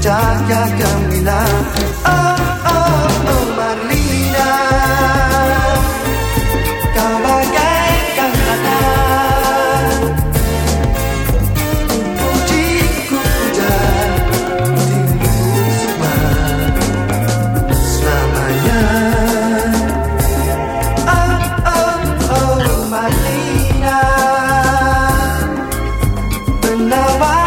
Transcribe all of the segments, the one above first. چا گا گملا او بلیہ گا گملا جی بو او بلیہ نبا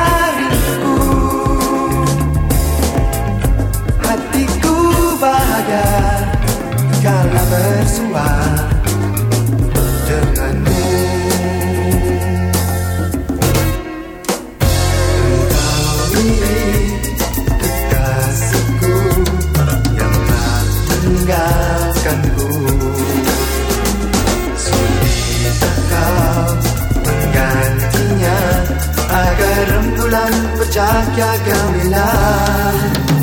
گما گنگا کنگو سنگا گنگا دنیا آگرم دچا کیا گملہ